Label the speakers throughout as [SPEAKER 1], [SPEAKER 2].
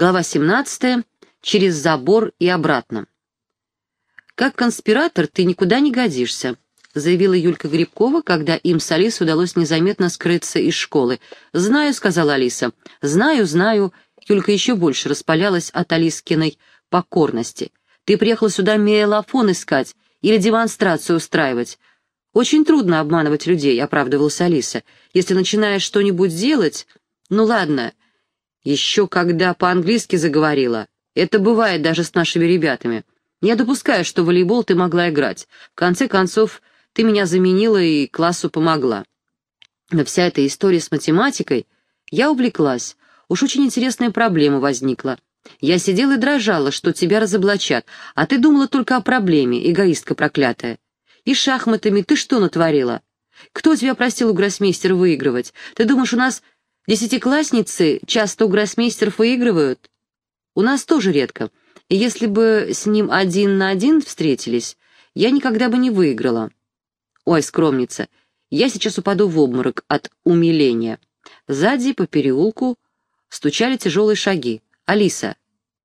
[SPEAKER 1] Глава 17. Через забор и обратно. «Как конспиратор ты никуда не годишься», — заявила Юлька Грибкова, когда им с Алисой удалось незаметно скрыться из школы. «Знаю», — сказала Алиса. «Знаю, знаю». Юлька еще больше распалялась от Алискиной покорности. «Ты приехала сюда мейлофон искать или демонстрацию устраивать. Очень трудно обманывать людей», — оправдывалась Алиса. «Если начинаешь что-нибудь делать... Ну ладно, еще когда по-английски заговорила. Это бывает даже с нашими ребятами. Я допускаю, что волейбол ты могла играть. В конце концов, ты меня заменила и классу помогла. Но вся эта история с математикой... Я увлеклась. Уж очень интересная проблема возникла. Я сидела и дрожала, что тебя разоблачат, а ты думала только о проблеме, эгоистка проклятая. И шахматами ты что натворила? Кто тебя просил у гроссмейстера выигрывать? Ты думаешь, у нас десятиклассницы часто у гроссмейстеров выигрывают? У нас тоже редко. И если бы с ним один на один встретились, я никогда бы не выиграла. Ой, скромница, я сейчас упаду в обморок от умиления. Сзади по переулку стучали тяжелые шаги. «Алиса!»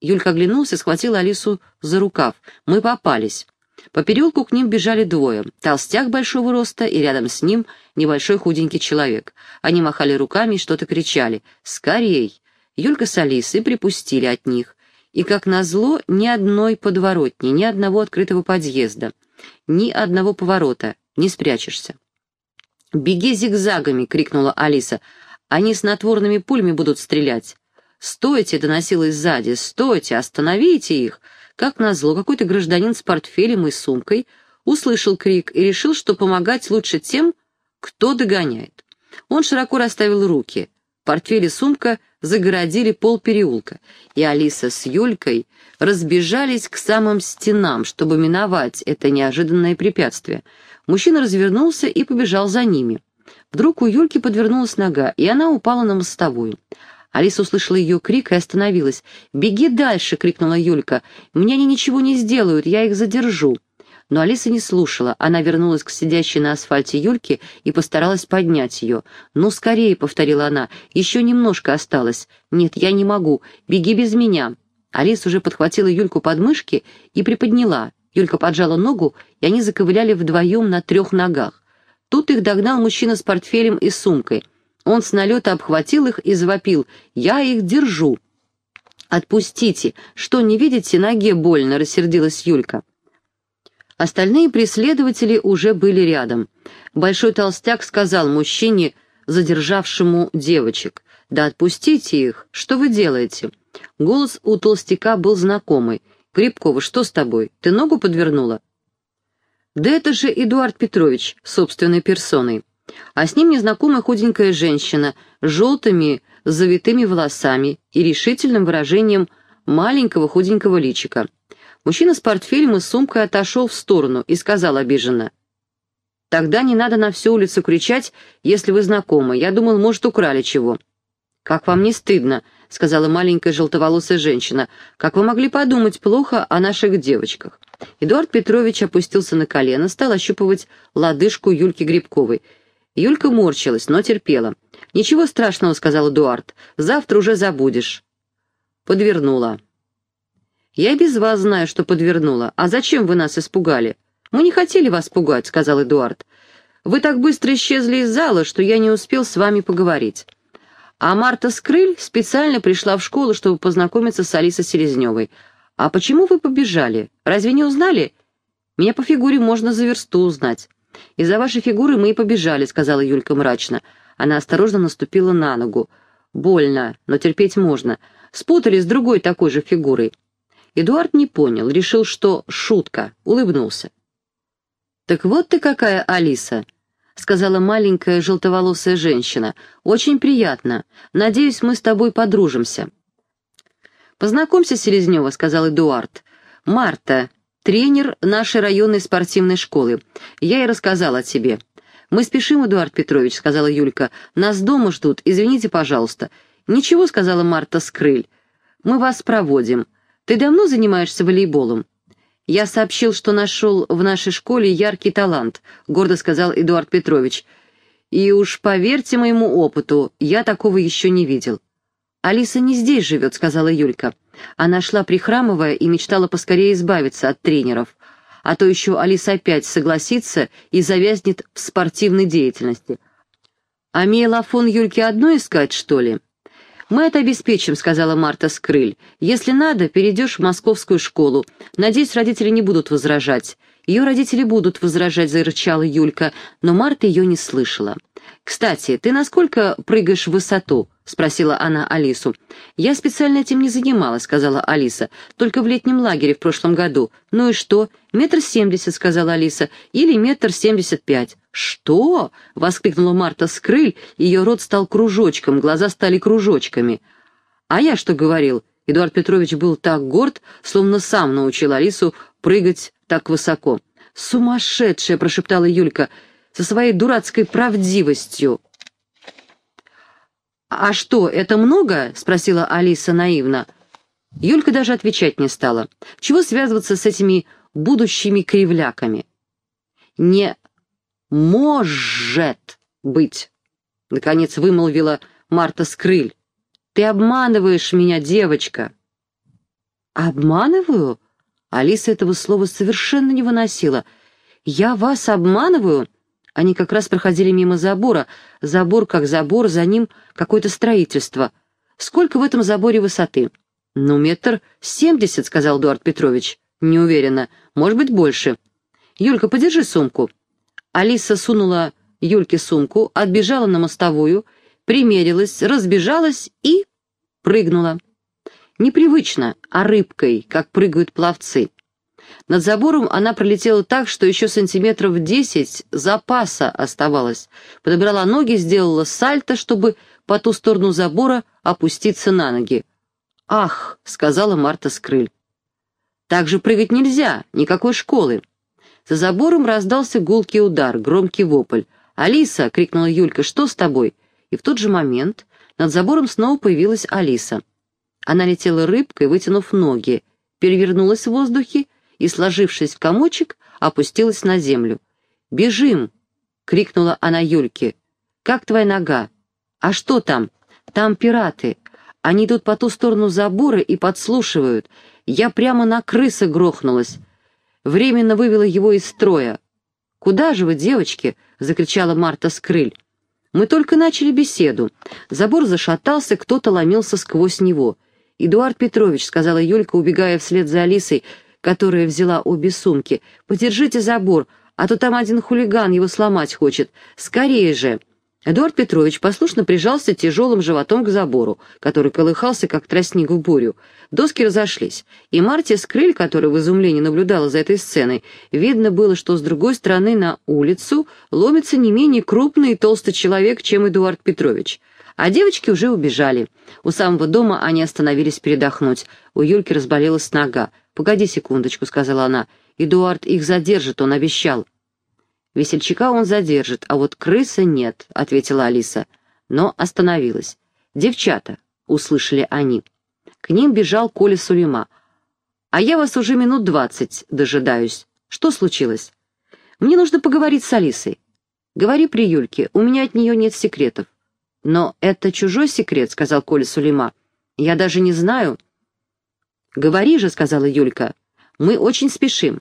[SPEAKER 1] Юлька оглянулся схватила Алису за рукав. «Мы попались». По переулку к ним бежали двое. Толстяк большого роста и рядом с ним небольшой худенький человек. Они махали руками и что-то кричали. «Скорей!» Юлька с Алисой припустили от них. И, как назло, ни одной подворотни, ни одного открытого подъезда, ни одного поворота. Не спрячешься. «Беги зигзагами!» — крикнула Алиса. «Они с натворными пулями будут стрелять». «Стойте!» — доносилось сзади. «Стойте! Остановите их!» Как назло, какой-то гражданин с портфелем и сумкой услышал крик и решил, что помогать лучше тем, кто догоняет. Он широко расставил руки. Портфель и сумка загородили пол переулка, и Алиса с Юлькой разбежались к самым стенам, чтобы миновать это неожиданное препятствие. Мужчина развернулся и побежал за ними. Вдруг у Юльки подвернулась нога, и она упала на мостовую. Алиса услышала ее крик и остановилась. «Беги дальше!» — крикнула Юлька. «Мне они ничего не сделают, я их задержу». Но Алиса не слушала. Она вернулась к сидящей на асфальте Юльке и постаралась поднять ее. «Ну, скорее!» — повторила она. «Еще немножко осталось. Нет, я не могу. Беги без меня». Алиса уже подхватила Юльку под мышки и приподняла. Юлька поджала ногу, и они заковыляли вдвоем на трех ногах. Тут их догнал мужчина с портфелем и сумкой. Он с налета обхватил их и завопил «Я их держу!» «Отпустите! Что, не видите, ноге больно!» — рассердилась Юлька. Остальные преследователи уже были рядом. Большой толстяк сказал мужчине, задержавшему девочек, «Да отпустите их! Что вы делаете?» Голос у толстяка был знакомый. «Крепкова, что с тобой? Ты ногу подвернула?» «Да это же Эдуард Петрович, собственной персоной» а с ним незнакомая худенькая женщина с желтыми завитыми волосами и решительным выражением маленького худенького личика. Мужчина с портфелем и сумкой отошел в сторону и сказал обиженно. «Тогда не надо на всю улицу кричать, если вы знакомы. Я думал, может, украли чего». «Как вам не стыдно?» — сказала маленькая желтоволосая женщина. «Как вы могли подумать плохо о наших девочках?» Эдуард Петрович опустился на колено, стал ощупывать лодыжку Юльки Грибковой — Юлька морщилась, но терпела. «Ничего страшного», — сказал Эдуард. «Завтра уже забудешь». Подвернула. «Я без вас знаю, что подвернула. А зачем вы нас испугали?» «Мы не хотели вас пугать», — сказал Эдуард. «Вы так быстро исчезли из зала, что я не успел с вами поговорить». А Марта Скрыль специально пришла в школу, чтобы познакомиться с Алисой Селезневой. «А почему вы побежали? Разве не узнали?» «Меня по фигуре можно за версту узнать». «Из-за вашей фигуры мы и побежали», — сказала Юлька мрачно. Она осторожно наступила на ногу. «Больно, но терпеть можно. Спутали с другой такой же фигурой». Эдуард не понял, решил, что шутка, улыбнулся. «Так вот ты какая Алиса», — сказала маленькая желтоволосая женщина. «Очень приятно. Надеюсь, мы с тобой подружимся». «Познакомься, Селезнева», — сказал Эдуард. «Марта, тренер нашей районной спортивной школы. Я и рассказала о тебе». «Мы спешим, Эдуард Петрович», — сказала Юлька. «Нас дома ждут, извините, пожалуйста». «Ничего», — сказала Марта Скрыль. «Мы вас проводим. Ты давно занимаешься волейболом?» «Я сообщил, что нашел в нашей школе яркий талант», — гордо сказал Эдуард Петрович. «И уж поверьте моему опыту, я такого еще не видел». «Алиса не здесь живет», — сказала Юлька. Она шла прихрамывая и мечтала поскорее избавиться от тренеров. А то еще Алиса опять согласится и завязнет в спортивной деятельности. «А Миелафон Юльке одной искать, что ли?» «Мы это обеспечим», — сказала Марта Скрыль. «Если надо, перейдешь в московскую школу. Надеюсь, родители не будут возражать». «Ее родители будут возражать», — зарычала Юлька, но Марта ее не слышала. «Кстати, ты насколько прыгаешь в высоту?» — спросила она Алису. «Я специально этим не занималась», — сказала Алиса. «Только в летнем лагере в прошлом году. Ну и что? Метр семьдесят», — сказала Алиса. «Или метр семьдесят пять». «Что?» — воскликнула Марта с крыль, ее рот стал кружочком, глаза стали кружочками. «А я что говорил?» Эдуард Петрович был так горд, словно сам научил Алису прыгать так высоко. «Сумасшедшая!» — прошептала Юлька со своей дурацкой правдивостью. «А что, это много?» — спросила Алиса наивно. Юлька даже отвечать не стала. Чего связываться с этими будущими кривляками? «Не может быть!» — наконец вымолвила Марта Скрыль. «Ты обманываешь меня, девочка!» «Обманываю?» Алиса этого слова совершенно не выносила. «Я вас обманываю?» Они как раз проходили мимо забора. Забор как забор, за ним какое-то строительство. Сколько в этом заборе высоты? «Ну, метр семьдесят», — сказал Эдуард Петрович. «Не уверена. Может быть, больше». «Юлька, подержи сумку». Алиса сунула Юльке сумку, отбежала на мостовую, примерилась, разбежалась и прыгнула. Непривычно, а рыбкой, как прыгают пловцы. Над забором она пролетела так, что еще сантиметров десять запаса оставалось. Подобрала ноги, сделала сальто, чтобы по ту сторону забора опуститься на ноги. «Ах!» — сказала Марта Скрыль. «Так же прыгать нельзя, никакой школы». За забором раздался гулкий удар, громкий вопль. «Алиса!» — крикнула Юлька. «Что с тобой?» И в тот же момент над забором снова появилась Алиса. Она летела рыбкой, вытянув ноги, перевернулась в воздухе и, сложившись в комочек, опустилась на землю. «Бежим!» — крикнула она Юльке. «Как твоя нога?» «А что там?» «Там пираты. Они идут по ту сторону забора и подслушивают. Я прямо на крыса грохнулась. Временно вывела его из строя. «Куда же вы, девочки?» — закричала Марта Скрыль. «Мы только начали беседу. Забор зашатался, кто-то ломился сквозь него. «Эдуард Петрович», — сказала Юлька, убегая вслед за Алисой, которая взяла обе сумки, — «подержите забор, а то там один хулиган его сломать хочет. Скорее же!» Эдуард Петрович послушно прижался тяжелым животом к забору, который колыхался, как тростник в бурю. Доски разошлись, и Марте Скрыль, которая в изумлении наблюдала за этой сценой, видно было, что с другой стороны на улицу ломится не менее крупный и толстый человек, чем Эдуард Петрович. А девочки уже убежали. У самого дома они остановились передохнуть. У Юльки разболелась нога. «Погоди секундочку», — сказала она. «Эдуард их задержит, он обещал». «Весельчака он задержит, а вот крыса нет», — ответила Алиса. Но остановилась. «Девчата», — услышали они. К ним бежал Коля Сулейма. «А я вас уже минут двадцать дожидаюсь. Что случилось?» «Мне нужно поговорить с Алисой». «Говори при Юльке, у меня от нее нет секретов». «Но это чужой секрет», — сказал Коля Сулейма. «Я даже не знаю». «Говори же», — сказала Юлька. «Мы очень спешим».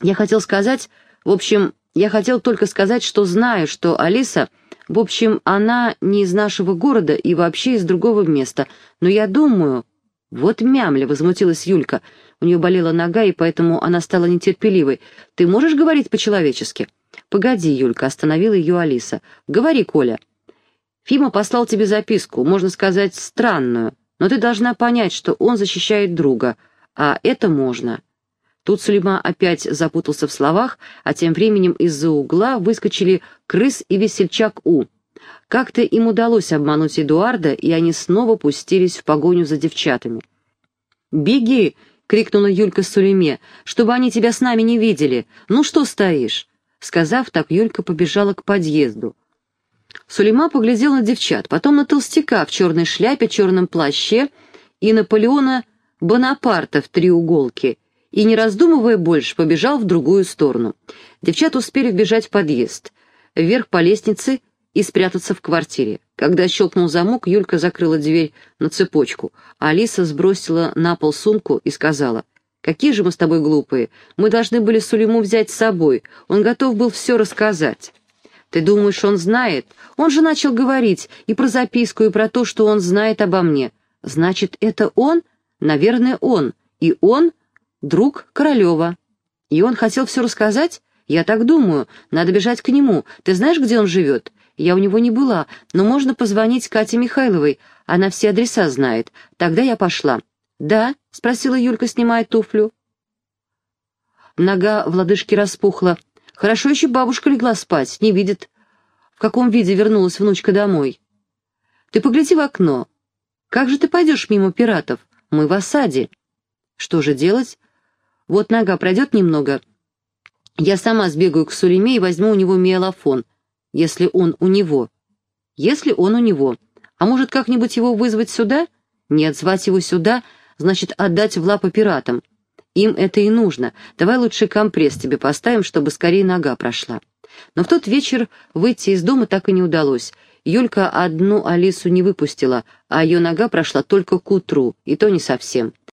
[SPEAKER 1] Я хотел сказать, в общем, я хотел только сказать, что знаю, что Алиса, в общем, она не из нашего города и вообще из другого места, но я думаю... «Вот мямля!» — возмутилась Юлька. У нее болела нога, и поэтому она стала нетерпеливой. «Ты можешь говорить по-человечески?» «Погоди, Юлька», — остановила ее Алиса. «Говори, Коля». Фима послал тебе записку, можно сказать, странную, но ты должна понять, что он защищает друга, а это можно». Тут Сулейма опять запутался в словах, а тем временем из-за угла выскочили крыс и весельчак У. Как-то им удалось обмануть Эдуарда, и они снова пустились в погоню за девчатами. «Беги!» — крикнула Юлька Сулейме, — «чтобы они тебя с нами не видели. Ну что стоишь?» Сказав так, Юлька побежала к подъезду. Сулейма поглядел на девчат, потом на толстяка в черной шляпе, черном плаще и Наполеона Бонапарта в треуголке, и, не раздумывая больше, побежал в другую сторону. Девчата успели вбежать в подъезд. Вверх по лестнице и спрятаться в квартире. Когда щелкнул замок, Юлька закрыла дверь на цепочку, а Алиса сбросила на пол сумку и сказала, «Какие же мы с тобой глупые! Мы должны были Сулейму взять с собой, он готов был все рассказать». «Ты думаешь, он знает? Он же начал говорить и про записку, и про то, что он знает обо мне. Значит, это он? Наверное, он. И он — друг Королева. И он хотел все рассказать? Я так думаю. Надо бежать к нему. Ты знаешь, где он живет? Я у него не была, но можно позвонить Кате Михайловой. Она все адреса знает. Тогда я пошла». «Да?» — спросила Юлька, снимая туфлю. Нога в лодыжке распухла. Хорошо еще бабушка легла спать, не видит, в каком виде вернулась внучка домой. Ты погляди в окно. Как же ты пойдешь мимо пиратов? Мы в осаде. Что же делать? Вот нога пройдет немного. Я сама сбегаю к Сулейме и возьму у него миелофон, если он у него. Если он у него. А может, как-нибудь его вызвать сюда? Нет, звать его сюда, значит, отдать в лапы пиратам. Им это и нужно. Давай лучше компресс тебе поставим, чтобы скорее нога прошла. Но в тот вечер выйти из дома так и не удалось. Юлька одну Алису не выпустила, а ее нога прошла только к утру, и то не совсем.